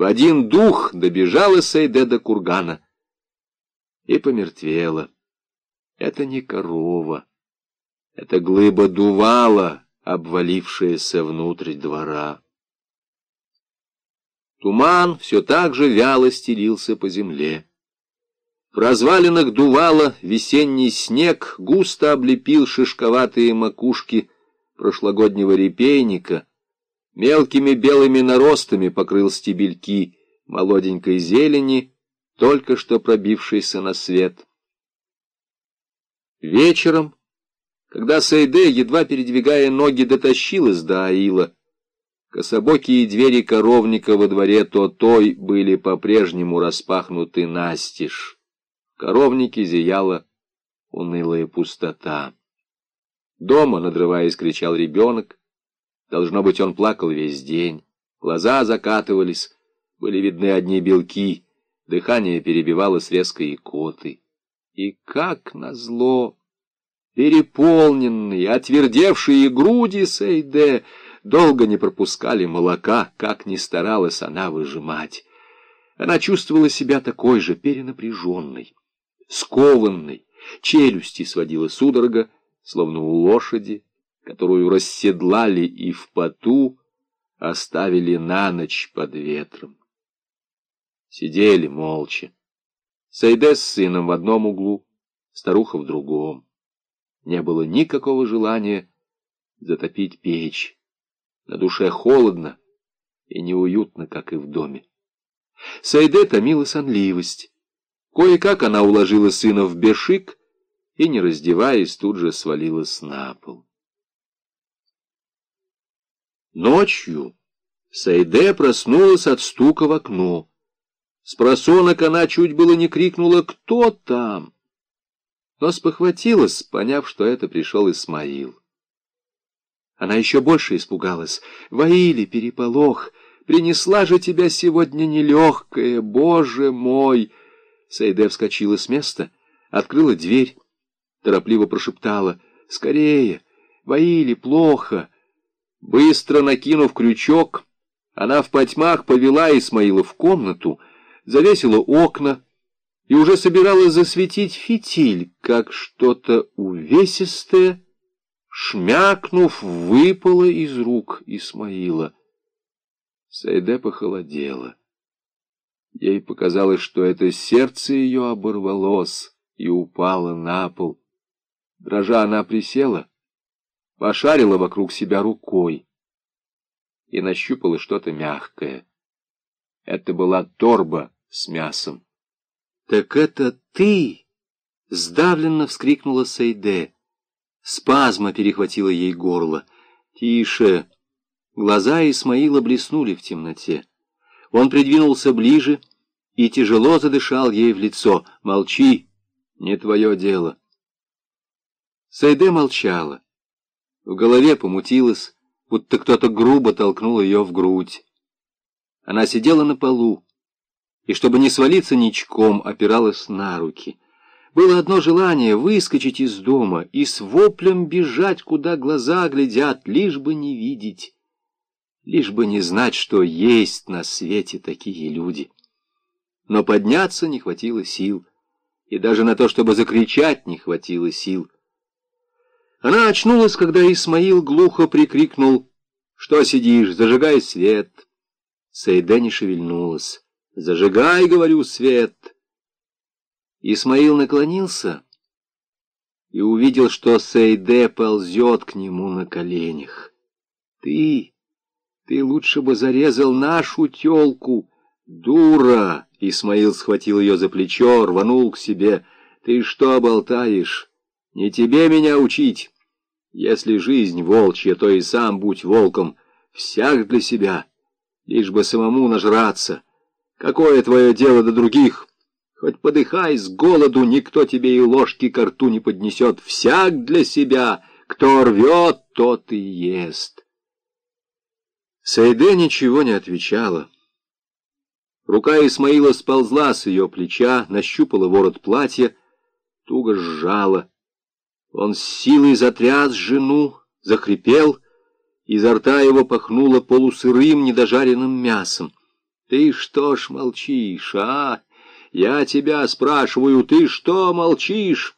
В один дух добежала Сейде до кургана и помертвела. Это не корова, это глыба дувала, обвалившаяся внутрь двора. Туман все так же вяло стелился по земле. В развалинах дувало весенний снег, густо облепил шишковатые макушки прошлогоднего репейника, мелкими белыми наростами покрыл стебельки молоденькой зелени, только что пробившейся на свет. Вечером, когда Сейде, едва передвигая ноги, дотащилась до Аила, кособокие двери коровника во дворе то-той были по-прежнему распахнуты настежь коровнике зияла унылая пустота. Дома, надрываясь, кричал ребенок. Должно быть, он плакал весь день. Глаза закатывались, были видны одни белки, дыхание перебивалось резкой икотой. И как назло! Переполненные, отвердевшие груди Сейде долго не пропускали молока, как ни старалась она выжимать. Она чувствовала себя такой же перенапряженной скованной, челюсти сводила судорога, словно у лошади, которую расседлали и в поту оставили на ночь под ветром. Сидели молча. Сайде с сыном в одном углу, старуха в другом. Не было никакого желания затопить печь. На душе холодно и неуютно, как и в доме. Сайде томила сонливость. Кое-как она уложила сына в бешик и, не раздеваясь, тут же свалилась на пол. Ночью Сайде проснулась от стука в окно. С просонок она чуть было не крикнула «Кто там?», но спохватилась, поняв, что это пришел Исмаил. Она еще больше испугалась. «Ваили, переполох! Принесла же тебя сегодня нелегкая, Боже мой!» Сейде вскочила с места, открыла дверь, торопливо прошептала «Скорее! Воили плохо!» Быстро накинув крючок, она в потьмах повела Исмаила в комнату, завесила окна и уже собиралась засветить фитиль, как что-то увесистое, шмякнув, выпало из рук Исмаила. Сайде похолодела. Ей показалось, что это сердце ее оборвалось и упало на пол. Дрожа она присела, пошарила вокруг себя рукой и нащупала что-то мягкое. Это была торба с мясом. «Так это ты!» — сдавленно вскрикнула Сейде. Спазма перехватила ей горло. «Тише!» Глаза Исмаила блеснули в темноте. Он придвинулся ближе и тяжело задышал ей в лицо. «Молчи, не твое дело». Сайде молчала. В голове помутилась, будто кто-то грубо толкнул ее в грудь. Она сидела на полу и, чтобы не свалиться ничком, опиралась на руки. Было одно желание — выскочить из дома и с воплем бежать, куда глаза глядят, лишь бы не видеть лишь бы не знать, что есть на свете такие люди. Но подняться не хватило сил, и даже на то, чтобы закричать, не хватило сил. Она очнулась, когда Исмаил глухо прикрикнул «Что сидишь? Зажигай свет!» Сейде не шевельнулась. «Зажигай, — говорю, — свет!» Исмаил наклонился и увидел, что Сейде ползет к нему на коленях. «Ты...» Ты лучше бы зарезал нашу тёлку. Дура! Исмаил схватил ее за плечо, рванул к себе. Ты что болтаешь? Не тебе меня учить. Если жизнь волчья, то и сам будь волком. Всяк для себя, лишь бы самому нажраться. Какое твое дело до других? Хоть подыхай с голоду, никто тебе и ложки к рту не поднесет. Всяк для себя, кто рвет, тот и ест. Сайде ничего не отвечала. Рука Исмаила сползла с ее плеча, нащупала ворот платья, туго сжала. Он с силой затряс жену, захрипел, изо рта его пахнуло полусырым недожаренным мясом. Ты что ж молчишь, а? Я тебя спрашиваю, ты что молчишь?